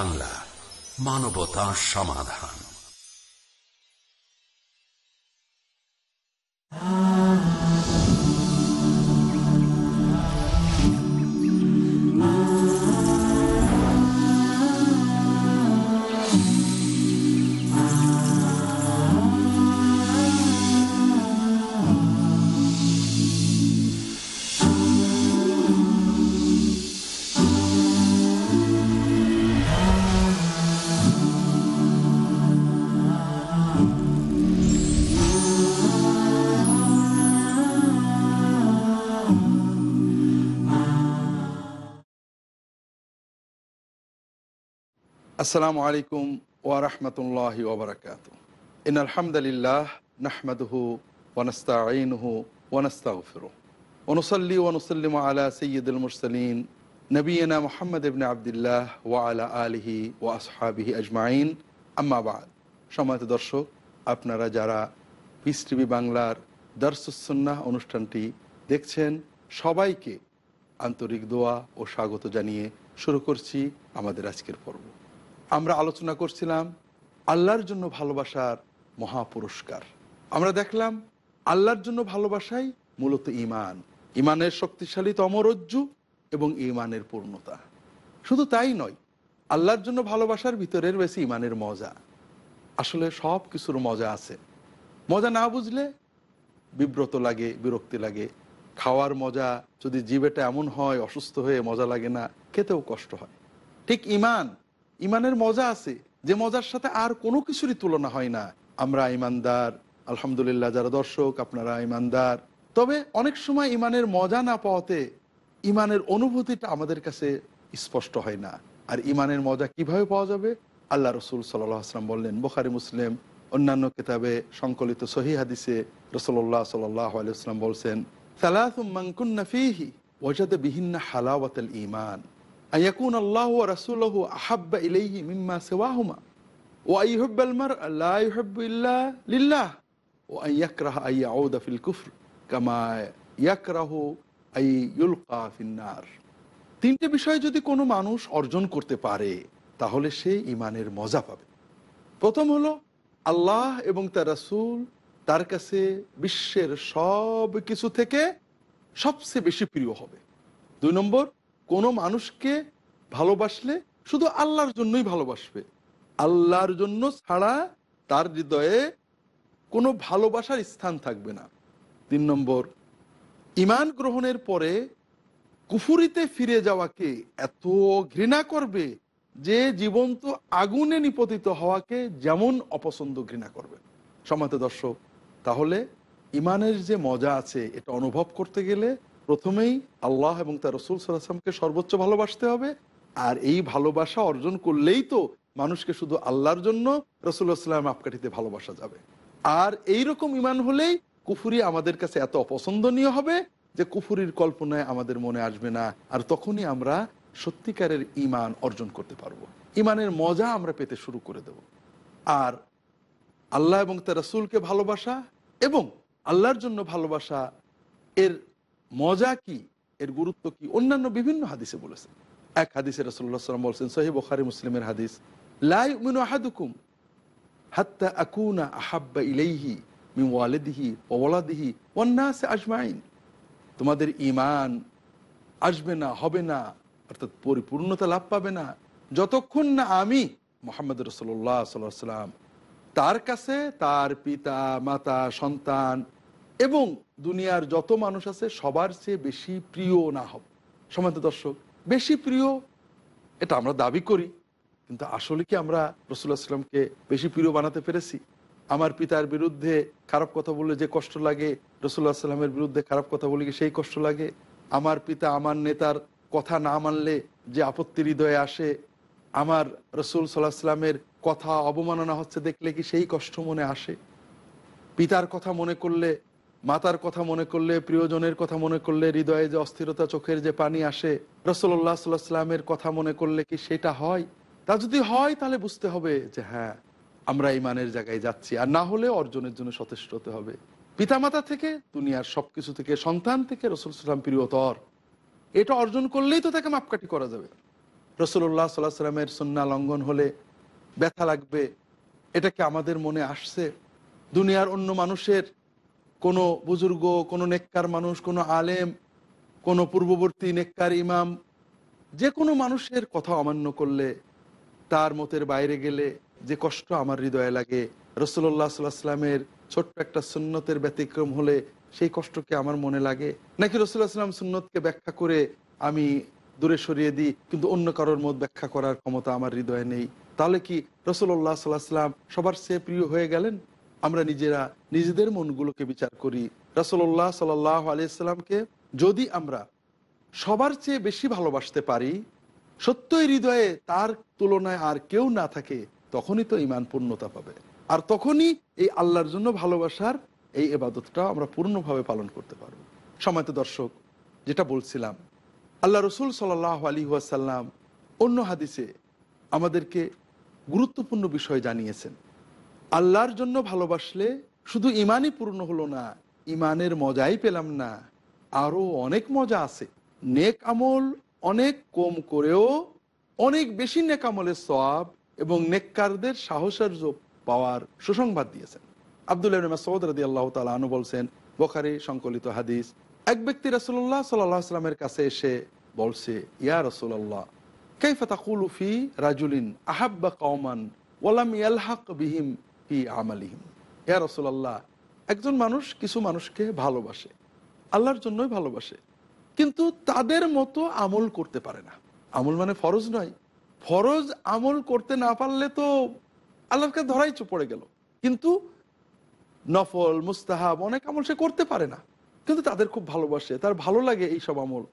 বাংলা মানবতা সমাধান। আসসালামু আলাইকুম ওয়ারহমতুল্লাহ ওবরাকাত ইন আলহামদুলিল্লাহ নাহমাদহু ওয়ানস্তাইনহু ওয়ানস্তাগফিরু ওনসল্লি ওয়ানুসল্লিম আলা সৈয়দুল মুরসালিন নবীনা মোহাম্মদ ইবনে আবদুল্লাহ ওয়া আলা আলিহি ওয়া আসহাবিহি আজমাইন। আম্মাবাদ সম্মানিত দর্শক, আপনারা যারা পিস টিভি বাংলার দর্শুসন্না অনুষ্ঠানটি দেখছেন, সবাইকে আন্তরিক দোয়া ও স্বাগত জানিয়ে শুরু করছি আমাদের আজকের পর্ব। আমরা আলোচনা করছিলাম আল্লাহর জন্য ভালোবাসার মহাপুরস্কার। আমরা দেখলাম আল্লাহর জন্য ভালোবাসাই মূলত ইমান ইমানের শক্তিশালী তমরজ্জু এবং ইমানের পূর্ণতা। শুধু তাই নয়, আল্লাহর জন্য ভালোবাসার ভিতরের বেশি ইমানের মজা। আসলে সব কিছুর মজা আছে। মজা না বুঝলে বিব্রত লাগে, বিরক্তি লাগে। খাওয়ার মজা যদি জিবেটা এমন হয়, অসুস্থ হয়ে মজা লাগে না, খেতেও কষ্ট হয়। ঠিক ইমান ইমানের মজা আছে, যে মজার সাথে আর কোনো কিছুরই তুলনা হয় না। আমরা ইমানদার, আলহামদুলিল্লাহ যারা দর্শক, আপনারা ইমানদার। তবে অনেক সময় ইমানের মজা না পাওয়াতে ইমানের অনুভূতিটা আমাদের কাছে স্পষ্ট হয় না। আর ইমানের মজা কীভাবে পাওয়া যাবে? আল্লাহ রসুল সাল্লাহ আসলাম বললেন, বোখারি, মুসলিম, অন্যান্য কিতাবে সংকলিত সহি হাদিসে রসল্লাহ সাল্লাহ বলছেন সালাহি ওজাদ বিহিন্ন হালাওয়াত ইমান আয়াকুন আল্লাহ রাসুল্লাহ আহাব্বা ইলাইহি মিম্মা সেওয়াহুমা ও আইহব্বাল মার ইউহিব্বু ইল্লা লিল্লাহ ও আইয়াকরাহ আই আউদা ফিল কুফর কামা ইয়াকরাহু আই ইউলকা ফিন্নার তিনটে বিষয় যদি কোনো মানুষ অর্জন করতে পারে, তাহলে সে ইমানের মজা পাবে। প্রথম হলো, আল্লাহ এবং তার রাসুল তার কাছে বিশ্বের সব কিছু থেকে সবচেয়ে বেশি প্রিয় হবে। দুই নম্বর কোনো মানুষকে ভালোবাসলে শুধু আল্লাহর জন্যই ভালোবাসবে। আল্লাহর জন্য ছাড়া তার হৃদয়ে কোনো ভালোবাসার স্থান থাকবে না। তিন নম্বর ইমান গ্রহণের পরে কুফুরিতে ফিরে যাওয়াকে এত ঘৃণা করবে যে জীবন্ত আগুনে নিপতিত হওয়াকে যেমন অপছন্দ ঘৃণা করবে। সমাতে দর্শক, তাহলে ইমানের যে মজা আছে এটা অনুভব করতে গেলে প্রথমেই আল্লাহ এবং তার রসুল সাল্লামকে সর্বোচ্চ ভালোবাসতে হবে। আর এই ভালোবাসা অর্জন করলেই তো মানুষকে শুধু আল্লাহর জন্য রসুল্লাহ সাল্লাম আপকাঠিতে ভালোবাসা যাবে। আর এই রকম ইমান হলেই কুফুরি আমাদের কাছে এত অপছন্দনীয় হবে যে কুফুরির কল্পনায় আমাদের মনে আসবে না। আর তখনই আমরা সত্যিকারের ইমান অর্জন করতে পারব। ইমানের মজা আমরা পেতে শুরু করে দেব। আর আল্লাহ এবং তার রসুলকে ভালোবাসা এবং আল্লাহর জন্য ভালোবাসা এর মজা কি? এর গুরুত্ব কি? অন্যান্য বিভিন্ন হাদিসে বলেছেন এক হাদিসে রসুল্লাহ সাল্লাম বলছেন সহি বখারি মুসলিমের হাদিস লাই মিনু আহাদুকুম হাত্তা আকুনা আহাব্বা ইলাইহি মি ওয়ালেদিহি ওয়ালাদিহি ওয়ান্নাসে আজমাইন। তোমাদের ইমান আসবে না, হবে না, অর্থাৎ পরিপূর্ণতা লাভ পাবে না। যতক্ষণ না আমি মোহাম্মদ রসোল্লাহ সাল্লাহ সাল্লাম তার কাছে তার পিতা, মাতা, সন্তান এবং দুনিয়ার যত মানুষ আছে, সবার চেয়ে বেশি প্রিয় না হবে। সমান্ত দর্শক, বেশি প্রিয়, এটা আমরা দাবি করি, কিন্তু আসলে কি আমরা রসুল্লাহ সাল্লামকে বেশি প্রিয় বানাতে পেরেছি? আমার পিতার বিরুদ্ধে খারাপ কথা বললে যে কষ্ট লাগে রসুল্লাহ সাল্লামের বিরুদ্ধে খারাপ কথা বলে কি সেই কষ্ট লাগে? আমার পিতা, আমার নেতার কথা না মানলে যে আপত্তি হৃদয়ে আসে, আমার রসুল সাল্লাহ সাল্লামের কথা অবমাননা হচ্ছে দেখলে কি সেই কষ্ট মনে আসে? পিতার কথা মনে করলে মাতার কথা মনে করলে, প্রিয়জনের কথা মনে করলে, হৃদয়ে যে অস্থিরতা, চোখের যে পানি আসে রসল্লাহ সাল্লাহ সাল্লামের কথা মনে করলে কি সেটা হয়? তা যদি হয়, তাহলে বুঝতে হবে যে হ্যাঁ আমরা ইমানের জায়গায় যাচ্ছি। আর না হলে অর্জনের জন্য সচেষ্ট হতে হবে। পিতামাতা থেকে, দুনিয়ার সবকিছু থেকে, সন্তান থেকে রসুল সাল্লাম প্রিয়তর। এটা অর্জন করলেই তো তাকে মাপকাঠি করা যাবে। রসুল্লাহ সাল্লাহ সাল্লামের সন্না লঙ্ঘন হলে ব্যথা লাগবে, এটা কি আমাদের মনে আসছে? দুনিয়ার অন্য মানুষের কোনো বুজুর্গ, কোনো নেককার মানুষ, কোনো আলেম, কোনো পূর্ববর্তী নেককার ইমাম, যে কোনো মানুষের কথা অমান্য করলে, তার মতের বাইরে গেলে যে কষ্ট আমার হৃদয়ে লাগে। রসুল্লাহ সাল্লাহ সাল্লামের ছোট্ট একটা সুন্নতের ব্যতিক্রম হলে সেই কষ্টকে আমার মনে লাগে। নাকি রসুল্লাহ সাল্লাম সুন্নতকে ব্যাখ্যা করে আমি দূরে সরিয়ে দিই, কিন্তু অন্য কারোর মত ব্যাখ্যা করার ক্ষমতা আমার হৃদয়ে নেই? তাহলে কি রসুল্লাহ সাল্লাহ সাল্লাম সবার চেয়ে প্রিয় হয়ে গেলেন? আমরা নিজেরা নিজেদের মনগুলোকে বিচার করি। রসল্লাহ সাল্লাহ আলিয়াল্লামকে যদি আমরা সবার চেয়ে বেশি ভালোবাসতে পারি, সত্যই হৃদয়ে তার তুলনায় আর কেউ না থাকে, তখনই তো ইমান পূর্ণতা পাবে। আর তখনই এই আল্লাহর জন্য ভালোবাসার এই এবাদতটা আমরা পূর্ণভাবে পালন করতে পারব। সময়ত দর্শক, যেটা বলছিলাম, আল্লাহ রসুল সাল্লাহ আলী ওয়াসাল্লাম অন্য হাদিসে আমাদেরকে গুরুত্বপূর্ণ বিষয় জানিয়েছেন। আল্লাহর জন্য ভালোবাসলে শুধু ইমানই পূর্ণ হলো না, ইমানের মজাই পেলাম না। আরও অনেক মজা আছে। নেক আমল অনেক কম করেও অনেক বেশি নেক আমলের সব এবং নেককারদের সাহসের যোগ পাওয়ার সুসংবাদ দিয়েছেন। আবদুল্লাহ সৌদ রাদি আল্লাহ তালু বলছেন, বোখারি সংকলিত হাদিস, এক ব্যক্তি রসুল্লাহ সাল্লাহ সাল্লামের কাছে এসে বলছে, ইয়া রসুল্লাহ কাইফা তাকুলু ফি রাজুলিন আহাব্বা কওমান ওয়ালাম ইয়ালহাক বিহিম? ফি আমালিহিম ইয়া রসুল্লাহ একজন মানুষ কিছু মানুষকে ভালোবাসে, আল্লাহর জন্যই ভালোবাসে, কিন্তু তাদের মতো আমল করতে পারে না। আমল মানে ফরজ নয়। ফরজ আমল করতে না পারলে তো আল্লাহকে ধরাই পড়ে গেল। কিন্তু নফল, মুস্তাহাব অনেক আমল সে করতে পারে না। কিন্তু তাদের খুব ভালোবাসে, তার ভালো লাগে এই সব আমল।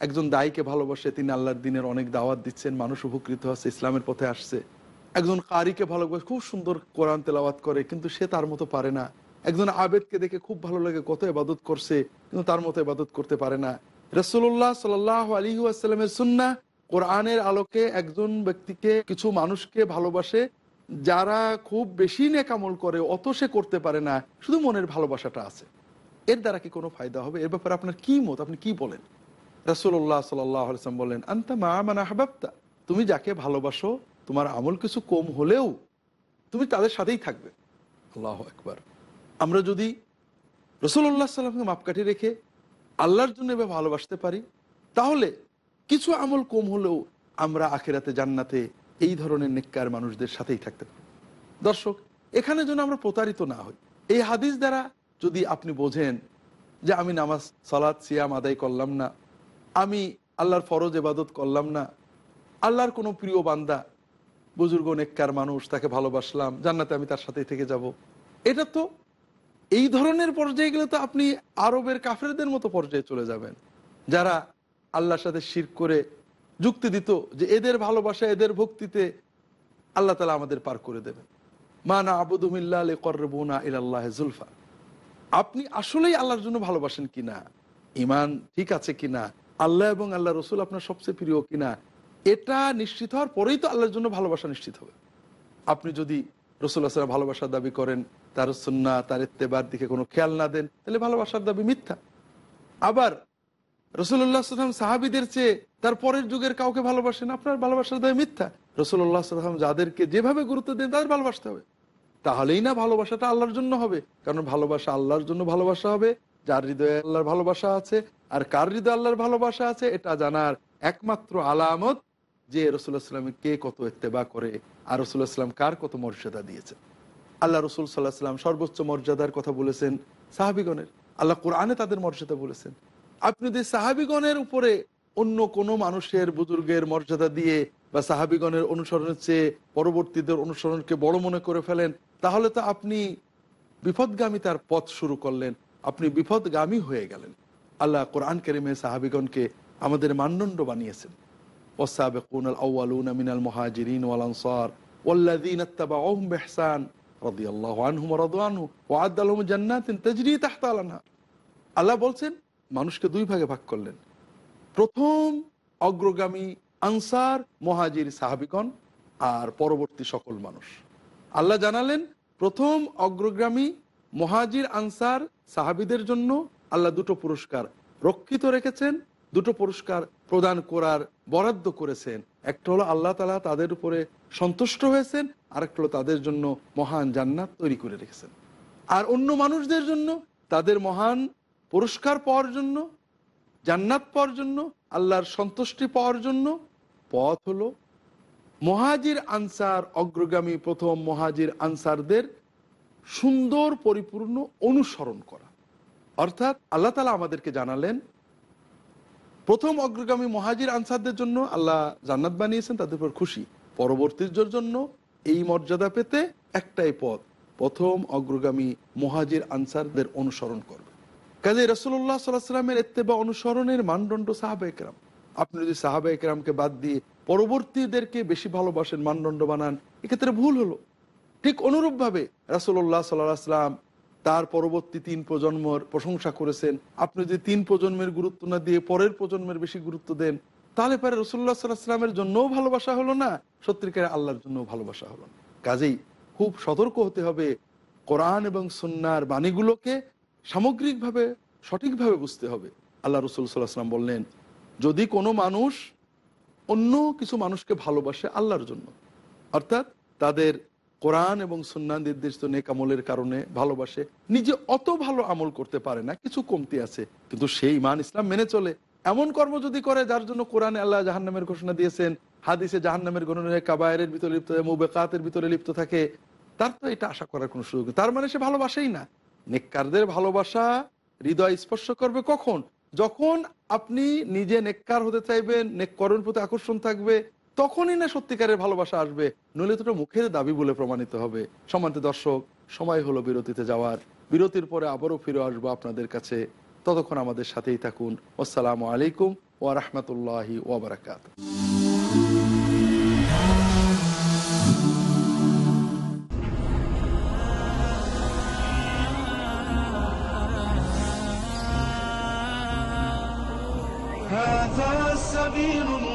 একজন দায়ীকে ভালোবাসে, তিনি আল্লাহর দিনের অনেক দাওয়াত দিচ্ছেন, মানুষ উপকৃত হচ্ছে, ইসলামের পথে আসছে। একজন কারিকে ভালোবাসে, খুব সুন্দর কোরআন তেলাওয়াত করে, কিন্তু সে তার মতো পারে না। একজন আবেদকে দেখে খুব ভালো লাগে কত এবাদত করছে, কিন্তু তার মতো এবাদত করতে পারে না। রসুল্লাহ সাল আলী আসসালামের সুন্না কোরআনের আলোকে একজন ব্যক্তিকে কিছু মানুষকে ভালোবাসে, যারা খুব বেশি নেকামল করে, অত সে করতে পারে না, শুধু মনের ভালোবাসাটা আছে। এর দ্বারা কি কোনো ফায়দা হবে? এর ব্যাপারে আপনার কি মত? আপনি কি বলেন? রসুল্লাহ সাল্লাম বললেন আন্তা মা মানে তুমি যাকে ভালোবাসো তোমার আমল কিছু কম হলেও তুমি তাদের সাথেই থাকবে। আল্লাহ একবার আমরা যদি রসুল্লাহ সাল্লামকে মাপকাঠি রেখে আল্লাহর জন্য এভাবে ভালোবাসতে পারি, তাহলে কিছু আমল কম হলেও আমরা আখেরাতে, জান্নাতে এই ধরনের নেককার মানুষদের সাথেই থাকতে পারি। দর্শক, এখানে যেন আমরা প্রতারিত না হই। এই হাদিস দ্বারা যদি আপনি বোঝেন যে আমি নামাজ সালাদ সিয়াম আদায় করলাম না, আমি আল্লাহর ফরজ এবাদত করলাম না, আল্লাহর কোনো প্রিয় বান্দা বুজুর্গ নেককার মানুষ, তাকে ভালোবাসলাম, জান্নাতে আমি তার সাথেই থেকে যাব। এটা তো এই ধরনের পর্যায়ে গেলে তো আপনি আরবের কাফেরদের মতো পর্যায়ে চলে যাবেন, যারা আল্লাহর সাথে শির করে যুক্তি দিত যে এদের ভালোবাসা, এদের ভক্তিতে আল্লাহ তালা আমাদের পার করে দেবেন মা না আবুদুমিল্লা করবুনা ইল্লাহ জুলফা। আপনি আসলেই আল্লাহর জন্য ভালোবাসেন কিনা? ইমান ঠিক আছে কিনা? আল্লাহ এবং আল্লাহ রসুল আপনার সবচেয়ে প্রিয় কিনা? এটা নিশ্চিত হওয়ার পরেই তো আল্লাহর জন্য ভালোবাসা নিশ্চিত হবে। আপনি যদি রসুল্লাহ সাল্লাম ভালোবাসার দাবি করেন, তার সন্না তার ইত্তেবার দিকে কোনো খেয়াল না দেন, তাহলে ভালোবাসার দাবি মিথ্যা। আবার রসুল্লাহ সাল্লাম সাহাবিদের চেয়ে তার পরের যুগের কাউকে ভালোবাসেন, আপনার ভালোবাসার দাবি মিথ্যা। রসুল্লাহ সাল্লাম যাদেরকে যেভাবে গুরুত্ব দেন, তাদের ভালোবাসতে হবে। তাহলেই না ভালোবাসাটা আল্লাহর জন্য হবে, কারণ ভালোবাসা আল্লাহর জন্য ভালোবাসা হবে, যার হৃদয়ে আল্লাহর ভালোবাসা আছে, আর কার হৃদয়ে আল্লাহর ভালোবাসা আছে, এটা জানার একমাত্র আলামত যে রসুল্লাহ সাল্লাম কে কত ইত্তেবা করে, আর রসুল্লাহ সাল্লাম কার কত মর্যাদা দিয়েছেন আল্লাহ রসুল সাল্লাহ সাল্লাম সর্বোচ্চ মর্যাদার কথা বলেছেন সাহাবিগণের। আল্লাহ কোরআনে তাদের মর্যাদা বলেছেন। আপনি যদি সাহাবিগণের উপরে অন্য কোনো মানুষের বুজুর্গের মর্যাদা দিয়ে বা সাহাবিগণের অনুসরণের চেয়ে পরবর্তীদের অনুসরণকে বড় মনে করে ফেলেন, তাহলে তো আপনি বিপদগামিতার পথ শুরু করলেন। আপনি বিপদগামী হয়ে গেলেন। আল্লাহ কোরআন কেরিমে সাহাবিগণকে আমাদের মানদণ্ড বানিয়েছেন। والسابقون الأولون من المهاجرين والأنصار والذين اتبعوهم بإحسان رضي الله عنهم ورضوا عنه وعد لهم جنات تجري تحت الأنهار আল্লাহ বলছেন মানুষকে দুই ভাগে ভাগ করলেন প্রথম অগ্রগামী আনসার মহাজির সাহাবিগণ আর পরবর্তী সকল মানুষ আল্লাহ জানালেন প্রথম অগ্রগামী মহাজির আনসার সাহাবিদের জন্য আল্লাহ দুটো পুরস্কার রক্ষিত রেখেছেন দুটো পুরস্কার প্রদান করার বরাদ্দ করেছেন। একটা হলো আল্লাহ তালা তাদের উপরে সন্তুষ্ট হয়েছেন, আরেকটা হলো তাদের জন্য মহান জান্নাত তৈরি করে রেখেছেন। আর অন্য মানুষদের জন্য, তাদের মহান পুরস্কার পাওয়ার জন্য, জান্নাত পাওয়ার জন্য, আল্লাহর সন্তুষ্টি পাওয়ার জন্য পথ হলো মহাজির আনসার, অগ্রগামী প্রথম মহাজির আনসারদের সুন্দর, পরিপূর্ণ অনুসরণ করা। অর্থাৎ আল্লাহ তালা আমাদেরকে জানালেন প্রথম অগ্রগামী মহাজির আনসারদের জন্য আল্লাহ জান্নাত বানিয়েছেন, তাদের উপর খুশি। পরবর্তীদের জন্য এই মর্যাদা পেতে একটাই পথ, প্রথম অগ্রগামী মহাজির আনসারদের অনুসরণ করবে। কাজে রসুল্লাহ সাল্লাহামের এত্তেবা অনুসরণের মানদণ্ড সাহাবা একরাম আপনি যদি সাহাবা একরামকে বাদ দিয়ে পরবর্তীদেরকে বেশি ভালোবাসেন, মানদণ্ড বানান, এক্ষেত্রে ভুল হলো। ঠিক অনুরূপভাবে রাসুল্লাহ সাল্লাহ সাল্লাম তার পরবর্তী তিন প্রজন্মর প্রশংসা করেছেন। আপনি যদি তিন প্রজন্মের গুরুত্ব না দিয়ে পরের প্রজন্মের বেশি গুরুত্ব দেন, তাহলে পরে রসুল্লাহ সাল্লাহ সাল্লামের জন্যও ভালোবাসা হলো না সত্যিকারে আল্লাহর জন্যও ভালোবাসা হলো না। কাজেই খুব সতর্ক হতে হবে কোরআন এবং সন্ন্যার বাণীগুলোকে সামগ্রিকভাবে, সঠিকভাবে বুঝতে হবে। আল্লাহ রসুল সাল্লাহ সাল্লাম বললেন, যদি কোনো মানুষ অন্য কিছু মানুষকে ভালোবাসে আল্লাহর জন্য, অর্থাৎ তাদের কোরআন এবং সুন্নান নির্দিষ্ট নেক আমলের কারণে ভালোবাসে, নিজে অত ভালো আমল করতে পারে না, কিছু কমতি আছে। কিন্তু সেই ইমান ইসলাম মেনে চলে। এমন কর্ম যদি করে যার জন্য কোরআনে আল্লাহ জাহান্নামের ঘোষণা দিয়েছেন, হাদিসে জাহান্নামের গণনে কাবায়ের ভিতরে লিপ্ত থাকে মুবেকাতের ভিতরে লিপ্ত থাকে, তার তো এটা আশা করার কোনো সুযোগ তার মানে সে ভালোবাসেই না। নেককারদের ভালোবাসা হৃদয় স্পর্শ করবে কখন? যখন আপনি নিজে নেককার হতে চাইবেন নেক কর্মের প্রতি আকর্ষণ থাকবে তখনই না সত্যিকারের ভালোবাসা আসবে নইলে তো ওটা মুখের দাবি বলে প্রমাণিত হবে সমান্ত দর্শক সময় হলো বিরতিতে যাওয়ার বিরতির পরে আবারও ফিরে আসবো আপনাদের কাছে ততক্ষণ আমাদের সাথেই থাকুন আসসালামু আলাইকুম ওয়া রাহমাতুল্লাহি ওয়া বারাকাতুহু هذا سبيل الله من يسلك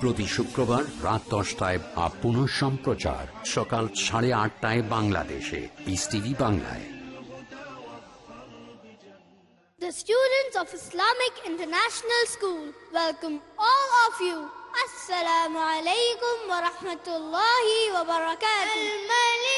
প্রতি শুক্রবার রাত দশটায় বা পুনঃ সম্প্রচার সকাল সাড়ে আটটায় বাংলাদেশে পিস টিভি বাংলায় The students of Islamic International School welcome all of you. Assalamu alaikum wa rahmatullahi wa barakatuh.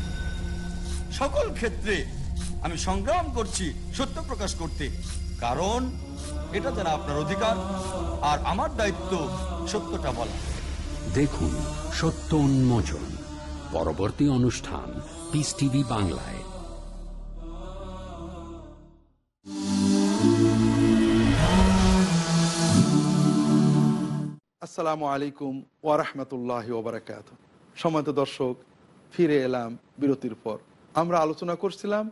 সকল ক্ষেত্রে আমি সংগ্রাম করছি সত্য প্রকাশ করতে। কারণ এটা যারা আপনার অধিকার আর আমার দায়িত্ব সত্যটা বলা। দেখুন সত্য উন্মোচন পরবর্তী অনুষ্ঠান পিস টিভি বাংলায়। আসসালামু আলাইকুম ওয়ারহমতুল্লাহ ওবরাকাত সম্মানিত দর্শক ফিরে এলাম বিরতির পর। আমরা আলোচনা করছিলাম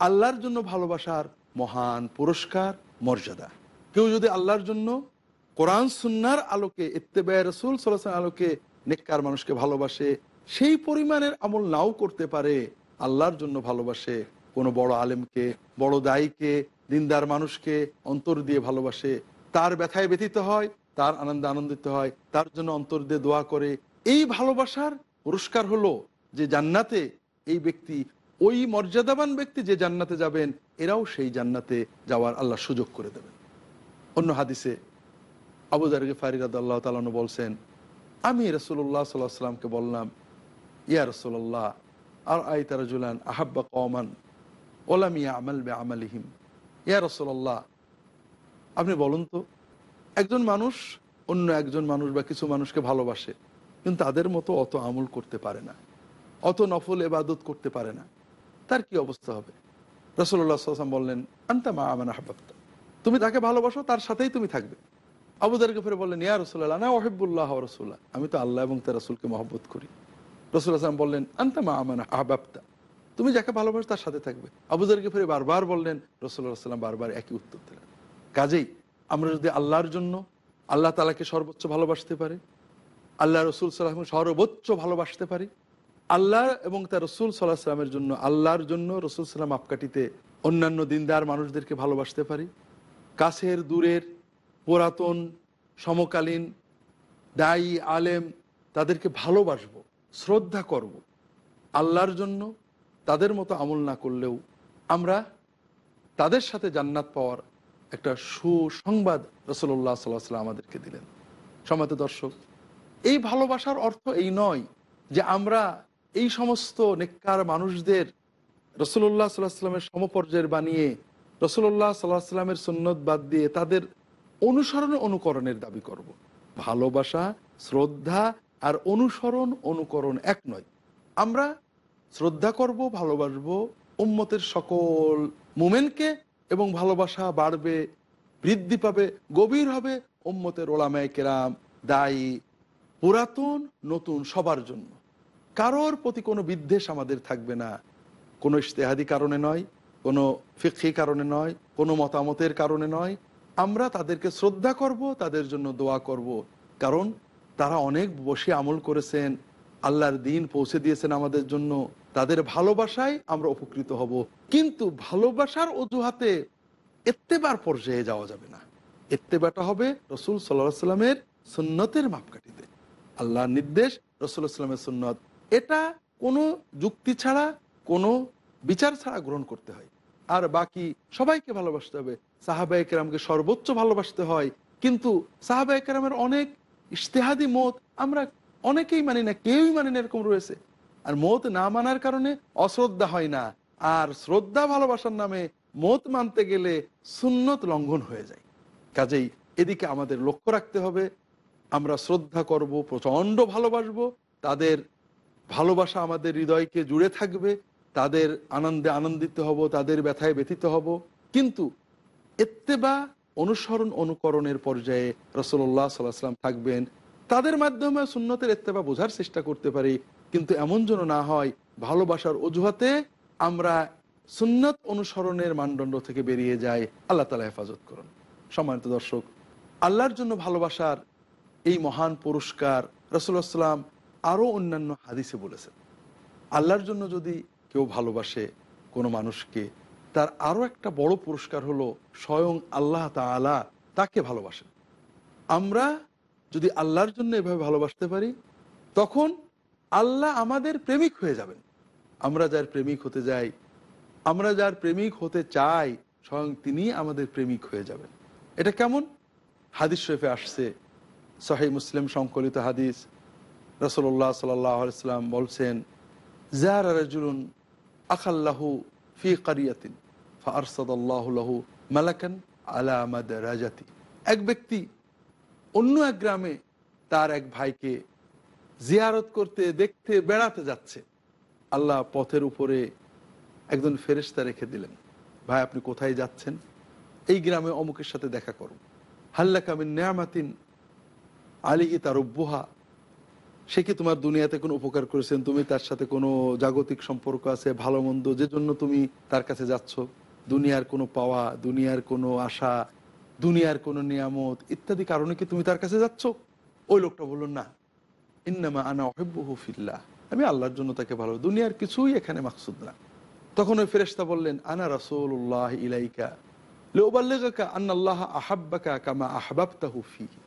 আল্লাহর জন্য ভালোবাসার মহান পুরস্কার, মর্যাদা। কেউ যদি আল্লাহর জন্য কোরআন সুন্নার আলোকে, ইত্তেবায় রসুল সাল্লাহ আলোকে নেককার মানুষকে ভালোবাসে, সেই পরিমাণের আমল নাও করতে পারে, আল্লাহর জন্য ভালোবাসে, কোনো বড় আলেমকে, বড় দায়ীকে, দিনদার মানুষকে অন্তর দিয়ে ভালোবাসে, তার ব্যথায় ব্যথিত হয়, তার আনন্দে আনন্দিত হয়, তার জন্য অন্তর দিয়ে দোয়া করে। এই ভালোবাসার পুরস্কার হলো যে জান্নাতে এই ব্যক্তি, ওই মর্যাদাবান ব্যক্তি যে জান্নাতে যাবেন, এরাও সেই জান্নাতে যাওয়ার আল্লাহ সুযোগ করে দেবেন। অন্য হাদিসে আবু জারগে ফারিরাদ আল্লাহ তালন বলছেন, আমি রসুল্লাহ সাল্লাহ সাল্লামকে বললাম, ইয়া রসুল্লাহ আর আই তারাজুলান আহাব্বা কমান ওলাম ইয়া আমাল বে আমালিহিম ইয়া রসুল্লাহ আপনি বলুন তো, একজন মানুষ অন্য একজন মানুষ বা কিছু মানুষকে ভালোবাসে, কিন্তু তাদের মতো অত আমল করতে পারে না। অত নফল এবাদত করতে পারে না। তার কি অবস্থা হবে? রসল্লাহ সাল্লাম বললেন, আন্তা মা আমানা হাবাক্তা তুমি তাকে ভালোবাসো, তার সাথেই তুমি থাকবে। আবুদারকে ফেরে বললেন, ইয়া রসুল্লাহ না ওহেবুল্লাহ রসুল্লাহ আমি তো আল্লাহ এবং তার রসুলকে মহব্বত করি। রসুল্লাহ সাল্লাম বললেন, আন্তা মা আমানা আহবাবতা তুমি যাকে ভালোবাসো, তার সাথে থাকবে। আবুদারকে ফিরে বারবার বললেন রসুল্লাহ সাল্লাম বারবার একই উত্তর দিলেন। কাজেই আমরা যদি আল্লাহর জন্য আল্লাহ তালাকে সর্বোচ্চ ভালোবাসতে পারি, আল্লাহ রসুল সাল্লাম সর্বোচ্চ ভালোবাসতে পারি আল্লাহ এবং তার রসুল সাল্লাহ সাল্লামের জন্য, আল্লাহর জন্য রসুল সাল্লাম আপকাঠিতে অন্যান্য দিনদার মানুষদেরকে ভালোবাসতে পারি কাছের, দূরের, পুরাতন, সমকালীন, দায়ী, আলেম, তাদেরকে ভালোবাসবো, শ্রদ্ধা করব। আল্লাহর জন্য তাদের মতো আমল না করলেও আমরা তাদের সাথে জান্নাত পাওয়ার একটা সুসংবাদ রসল্লাহ সাল্লাহ সাল্লাম আমাদেরকে দিলেন সমাতে দর্শক, এই ভালোবাসার অর্থ এই নয় যে আমরা এই সমস্ত নেককার মানুষদের রসুল্লাহ সাল্লাহ সাল্লামের সমপর্যায়ের বানিয়ে রসুল্লাহ সাল্লাহ সাল্লামের সুন্নত বাদ দিয়ে তাদের অনুসরণ অনুকরণের দাবি করব। ভালোবাসা, শ্রদ্ধা আর অনুসরণ অনুকরণ এক নয় আমরা শ্রদ্ধা করব, ভালোবাসবো, উম্মতের সকল মুমেনকে এবং ভালোবাসা বাড়বে, বৃদ্ধি পাবে, গভীর হবে উম্মতের ওলামায় কেরাম, দায়ী, পুরাতন, নতুন, সবার জন্য কারোর প্রতি কোনো বিদ্বেষ আমাদের থাকবে না। কোনো ইশতেহাদি কারণে নয়, কোনো ফিক্ষি কারণে নয়, কোনো মতামতের কারণে নয়। আমরা তাদেরকে শ্রদ্ধা করব, তাদের জন্য দোয়া করব। কারণ তারা অনেক বসে আমল করেছেন, আল্লাহর দিন পৌঁছে দিয়েছেন আমাদের জন্য। তাদের ভালোবাসায় আমরা উপকৃত হব। কিন্তু ভালোবাসার অজুহাতে এত্তেবার পর্যায়ে যাওয়া যাবে না। এত্তেবাটা হবে রসুল সাল্লাহ সাল্লামের সুন্নতের মাপকাঠিতে। আল্লাহর নির্দেশ রসুল্লাহ সাল্লামের সুন্নত। এটা কোনো যুক্তি ছাড়া, কোনো বিচার ছাড়া গ্রহণ করতে হয়। আর বাকি সবাইকে ভালোবাসতে হবে। সাহাবাই কেরামকে সর্বোচ্চ ভালোবাসতে হয়। কিন্তু সাহাবাই কেরামের অনেক ইশতেহাদি মত আমরা অনেকেই মানি না, কেউই মানি না এরকম রয়েছে। আর মত না মানার কারণে অশ্রদ্ধা হয় না। আর শ্রদ্ধা ভালোবাসার নামে মত মানতে গেলে সুন্নত লঙ্ঘন হয়ে যায়। কাজেই এদিকে আমাদের লক্ষ্য রাখতে হবে। আমরা শ্রদ্ধা করব, প্রচণ্ড ভালোবাসবো, তাদের ভালোবাসা আমাদের হৃদয়কে জুড়ে থাকবে, তাদের আনন্দে আনন্দিত হব, তাদের ব্যথায় ব্যথিত হব। কিন্তু এত্তেবা অনুসরণ অনুকরণের পর্যায়ে রসল্লাহ সাল্লাহাম থাকবেন, তাদের মাধ্যমে সুন্নতের এত্তেবা বোঝার চেষ্টা করতে পারি। কিন্তু এমন যেন না হয়, ভালোবাসার অজুহাতে আমরা সুন্নত অনুসরণের মানদণ্ড থেকে বেরিয়ে যাই। আল্লাহ তালা হেফাজত করুন। সম্মানিত দর্শক, আল্লাহর জন্য ভালোবাসার এই মহান পুরস্কার রসুল্লাহ সাল্লাম আরও অন্যান্য হাদিসে বলেছেন। আল্লাহর জন্য যদি কেউ ভালোবাসে কোনো মানুষকে, তার আরও একটা বড় পুরস্কার হলো স্বয়ং আল্লাহ তালা তাকে ভালোবাসেন। আমরা যদি আল্লাহর জন্য এভাবে ভালোবাসতে পারি, তখন আল্লাহ আমাদের প্রেমিক হয়ে যাবেন। আমরা যার প্রেমিক হতে যাই, আমরা যার প্রেমিক হতে চাই, স্বয়ং তিনি আমাদের প্রেমিক হয়ে যাবেন। এটা কেমন? হাদিস শরীফে আসছে সহি মুসলিম সংকলিত হাদিস। রসল্লাহ সাল্লাম বলছেন জাহার আখাল্লাহু ফি কারিয়াতিন ফারসাদাল্লাহু লাহু মালাকান আলামাদ রাজাতি এক ব্যক্তি অন্য এক গ্রামে তার এক ভাইকে জিয়ারত করতে, দেখতে, বেড়াতে যাচ্ছে। আল্লাহ পথের উপরে একজন ফেরেস্তা রেখে দিলেন। ভাই, আপনি কোথায় যাচ্ছেন? এই গ্রামে অমুকের সাথে দেখা করুন হাল্লা কামিন নেয়ামাতিন আলিহি তার সে কি তোমার দুনিয়াতে কোনো উপকার করেছেন? তুমি তার সাথে কোনো জাগতিক সম্পর্ক আছে, ভালো মন্দ, যে জন্য তুমি তার কাছে যাচ্ছ? দুনিয়ার কোনো পাওয়া, দুনিয়ার কোনো আশা, দুনিয়ার কোনো নিয়ামত, ইত্যাদি কারণে কি তুমি তার কাছে যাচ্ছ? ওই লোকটা বলল, না। ইন্নামা আনা অহেব্বহু ফিল্লাহ। আমি আল্লাহর জন্য তাকে ভালো, দুনিয়ার কিছুই এখানে মাকসুদ না। তখন ওই ফেরেশতা বললেন, আনা রাসূলুল্লাহ ইলাইকা লিউবাল্লিগাকা আন্না আল্লাহ আহাব্বাকা কামা আহবাবতাহু ফিহি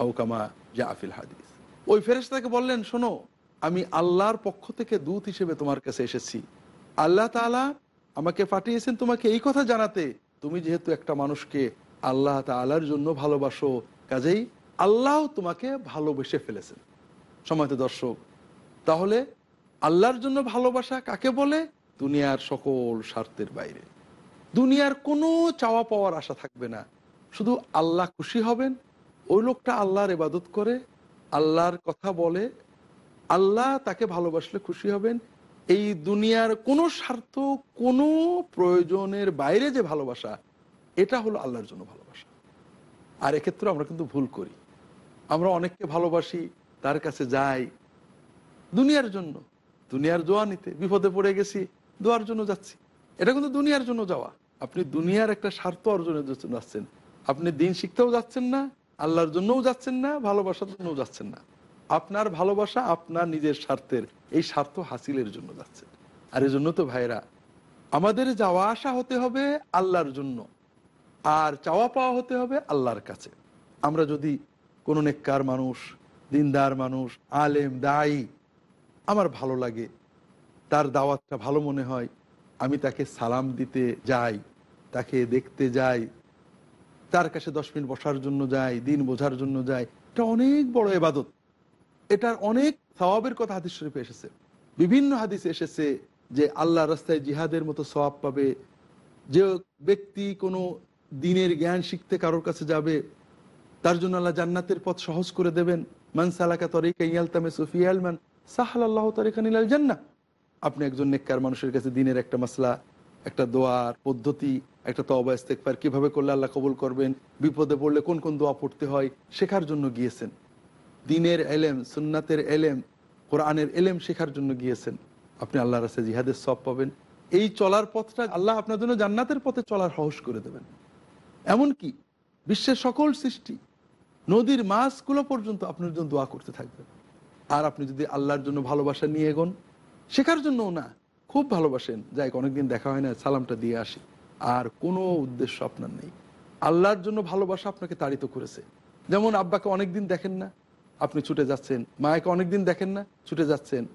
আও কামা জাফিল হাদিস। ওই ফেরেশতাকে বললেন, শোনো, আমি আল্লাহর পক্ষ থেকে দূত হিসেবে তোমার কাছে এসেছি। আল্লাহ তাআলা আমাকে পাঠিয়েছেন তোমাকে এই কথা জানাতে। তুমি যেহেতু একটা মানুষকে আল্লাহ তাআলার জন্য ভালোবাসো, কাজেই আল্লাহ তোমাকে ভালোবেসে ফেলেছেন। সময়ত দর্শক, তাহলে আল্লাহর জন্য ভালোবাসা কাকে বলে? দুনিয়ার সকল স্বার্থের বাইরে। দুনিয়ার কোনো চাওয়া পাওয়ার আশা থাকবে না। শুধু আল্লাহ খুশি হবেন, ওই লোকটা আল্লাহর ইবাদত করে আল্লাহর কথা বলে, আল্লাহ তাকে ভালোবাসলে খুশি হবেন। এই দুনিয়ার কোনো স্বার্থ, কোনো প্রয়োজনের বাইরে যে ভালোবাসা, এটা হলো আল্লাহর জন্য ভালোবাসা। আর এক্ষেত্রে আমরা কিন্তু ভুল করি। আমরা অনেককে ভালোবাসি, তার কাছে যাই। দুনিয়ার জন্য, দুনিয়ার দোয়া নিতে, বিপদে পড়ে গেছি, দোয়ার জন্য যাচ্ছি। এটা কিন্তু দুনিয়ার জন্য যাওয়া। আপনি দুনিয়ার একটা স্বার্থ অর্জনের জন্য যাচ্ছেন। আপনি দিন শিখতেও যাচ্ছেন না আল্লাহর জন্যও যাচ্ছেন না, ভালোবাসার জন্যও যাচ্ছেন না। আপনার ভালোবাসা আপনার নিজের স্বার্থের, এই স্বার্থ হাসিলের জন্য যাচ্ছে। আর এই জন্য তো ভাইরা আমাদের যাওয়া আসা হতে হবে আল্লাহর জন্য, আর চাওয়া পাওয়া হতে হবে আল্লাহর কাছে। আমরা যদি কোনো নেককার মানুষ, দিনদার মানুষ, আলেম, দায়ী, আমার ভালো লাগে, তার দাওয়াতটা ভালো মনে হয়, আমি তাকে সালাম দিতে যাই, তাকে দেখতে যাই তার কাছে দশ মিনিট বসার জন্য যায়, দিন বোঝার জন্য যায়। এটা অনেক বড় এবাদত। এটার অনেক সওয়াবের কথা হাদিস শরীফে এসেছে। বিভিন্ন হাদিস এসেছে যে আল্লাহ রাস্তায় জিহাদের মতো সওয়াব পাবে। যে ব্যক্তি কোনো দিনের জ্ঞান শিখতে কারোর কাছে যাবে, তার জন্য আল্লাহ জান্নাতের পথ সহজ করে দেবেন। মান সালাকা তরিকা ইয়ালতামে সুফিয়াল মান সাহাল আল্লাহ তরিকা নিলাল জান্না আপনি একজন নেককার মানুষের কাছে দিনের একটা মাসলা, একটা দোয়ার পদ্ধতি একটা তবা ইস্তেকবার কীভাবে করলে আল্লাহ কবুল করবেন, বিপদে পড়লে কোন কোন দোয়া পড়তে হয়, শেখার জন্য গিয়েছেন। দিনের এলেম, সুন্নাতের এলেম, কোরআনের এলেম শেখার জন্য গিয়েছেন। আপনি আল্লাহর রাসে জিহাদের সব পাবেন। এই চলার পথটা আল্লাহ আপনার জন্য জান্নাতের পথে চলার সাহস করে দেবেন। এমনকি বিশ্বের সকল সৃষ্টি নদীর মাছগুলো পর্যন্ত আপনার জন্য দোয়া করতে থাকবেন আর আপনি যদি আল্লাহর জন্য ভালোবাসা নিয়ে এগোন, শেখার জন্যও না, খুব ভালোবাসেন। যাই অনেকদিন দেখা হয় না, সালামটা দিয়ে আসি। আর কোনো উদ্দেশ্য আপনার নেই। আল্লাহর জন্য ভালোবাসা আপনাকে তাড়িত করেছে। যেমন আব্বাকে অনেকদিন দেখেন না, আপনি ছুটে যাচ্ছেন। মায়াকে অনেকদিন দেখেন না, ছুটে যাচ্ছেন।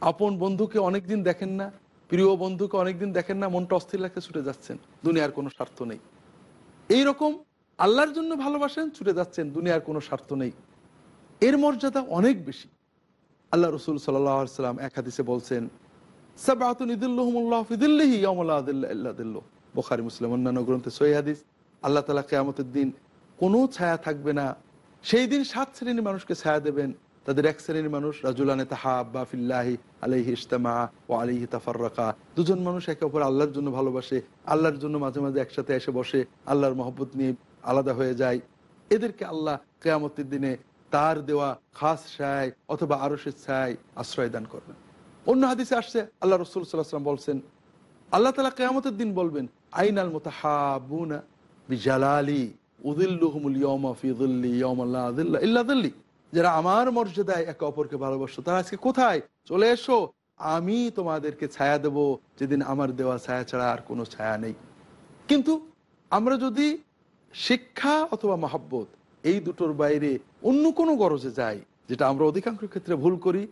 আপন বন্ধুকে অনেকদিন দেখেন না, প্রিয় বন্ধুকে অনেকদিন দেখেন না, মনটা অস্থির লাগতে ছুটে যাচ্ছেন। দুনিয়ার কোনো স্বার্থ নেই। এই রকম আল্লাহর জন্য ভালোবাসেন, ছুটে যাচ্ছেন। দুনিয়ার কোনো স্বার্থ নেই। এর মর্যাদা অনেক বেশি। আল্লাহ রসুল সাল্লাম এক হাদিসে বলছেন বোখারি, মুসলিম, অন্যান্য গ্রন্থে সহি হাদিস। আল্লাহ তালা কেয়ামতের দিন কোনো ছায়া থাকবে না। সেই দিন সাত শ্রেণির মানুষকে ছায়া দেবেন। তাদের এক শ্রেণির মানুষ, রাজুলানে তাহাব্বা ফিল্লাহি আলাইহি ইস্তামা ও আলিহি তাফাররাকা। দুজন মানুষ একে অপর আল্লাহর জন্য ভালোবাসে। আল্লাহর জন্য মাঝে মাঝে একসাথে এসে বসে আল্লাহর মহব্বত নিয়ে আলাদা হয়ে যায়। এদেরকে আল্লাহ কেয়ামতের দিনে তার দেওয়া খাস ছায় অথবা আরসের ছায় আশ্রয় দান করবেন। অন্য হাদিসে আসছে, আল্লাহ রসুল সাল্লাহাম বলছেন, আল্লাহ তালা কেয়ামতের দিন বলবেন আইনাল মোতাহাবুনা বিজালালি উদিল্লুহমুল ইয়মা ফিদুল্লি ইয়মাল্লাহ ইল্লা দিল্লি যারা আমার মর্যাদায় একে অপরকে ভালোবাসো তারা আজকে কোথায়? চলে এসো। আমি তোমাদেরকে ছায়া দেব। যেদিন আমার দেওয়া ছায়া ছাড়া আর কোনো ছায়া নেই। কিন্তু আমরা যদি শিক্ষা অথবা মহাব্বত এই দুটোর বাইরে অন্য কোনো গরজে যাই, যেটা আমরা অধিকাংশ ক্ষেত্রে ভুল করি,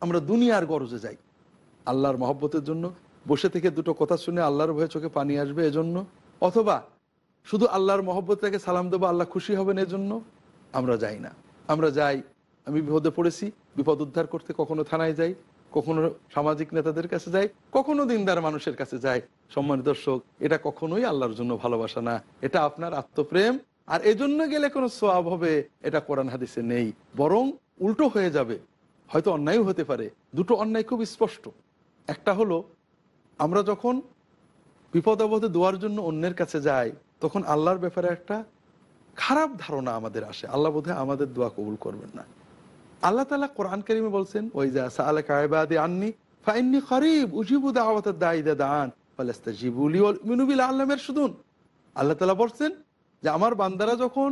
আমরা দুনিয়ার গরজে যাই। আল্লাহর মহব্বতের জন্য বসে থেকে দুটো কথা শুনে আল্লাহর ভয়ে চোখে পানি আসবে এজন্য? অথবা শুধু আল্লাহর মহব্বতটাকে সালাম দেবো, আল্লাহ খুশি হবেন এজন্য? আমরা যাই না। আমরা যাই, আমি বিপদে পড়েছি, বিপদ উদ্ধার করতে কখনো থানায় যাই, কখনো সামাজিক নেতাদের কাছে যাই, কখনো দিনদার মানুষের কাছে যায় সম্মানিত দর্শক, এটা কখনোই আল্লাহর জন্য ভালোবাসা না। এটা আপনার আত্মপ্রেম, আর এজন্য গেলে কোনো সোয়াব হবে, এটা কোরআন হাদিসে নেই। বরং উল্টো হয়ে যাবে। হয়তো অন্যায় হতে পারে। দুটো অন্যায় খুব স্পষ্ট। একটা হলো আমরা যখন বিপদ আপদে দোয়ার জন্য অন্যের কাছে যাই, তখন আল্লাহর ব্যাপারে একটা খারাপ ধারণা আমাদের আসে। আল্লাহ বোধহয় আমাদের দোয়া কবুল করবেন না। আল্লাহ তালা কোরআন কারিমে বলছেন ওই যা সালে কায়বাদি আননি, ফাইননি খরিব, উজিবু দাওয়াত দাইদা দান মিনুবিল আল্লামের শুধুন আল্লাহ তালা বলছেন যে, আমার বান্দারা যখন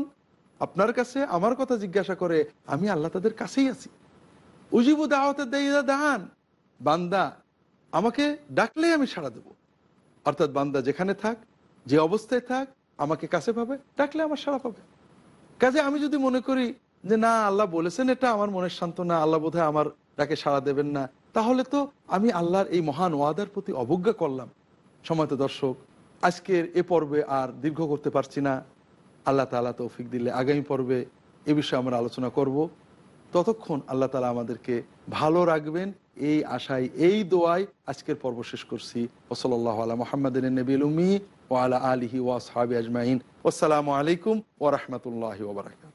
আপনার কাছে আমার কথা জিজ্ঞাসা করে, আমি আল্লাহ তাদের কাছেই আছি। উজিবু দাওয়াত দাইদা দান বান্দা আমাকে ডাকলে আমি সাড়া দেব। অর্থাৎ বান্দা যেখানে থাক, যে অবস্থায় থাক, আমাকে কাছে পাবে, ডাকলে আমার সাড়া পাবে। কাজে আমি যদি মনে করি যে না, আল্লাহ বলেছেন এটা, আমার মনের সান্ত্বনা আল্লাহ বোধহয় আমার ডাকে সাড়া দেবেন না, তাহলে তো আমি আল্লাহর এই মহান ওয়াদার প্রতি অবজ্ঞা করলাম। সময়ত দর্শক, আজকের এ পর্বে আর দীর্ঘ করতে পারছি না। আল্লাহ তালা তৌফিক দিলে আগামী পর্বে এ বিষয়ে আমরা আলোচনা করব। ততক্ষণ আল্লাহ তালা আমাদেরকে ভালো রাখবেন। এই আশায়, এই দোয়ায় আজকের পর্ব শেষ করছি। ওসলাল্লাহ আলা মোহাম্মদ নবীল উমি ও আলা আলিহি ওয়াসহাবি আজমাইন। আসসালামু আলাইকুম ওরহমতুল্লাহ ওবরাকাত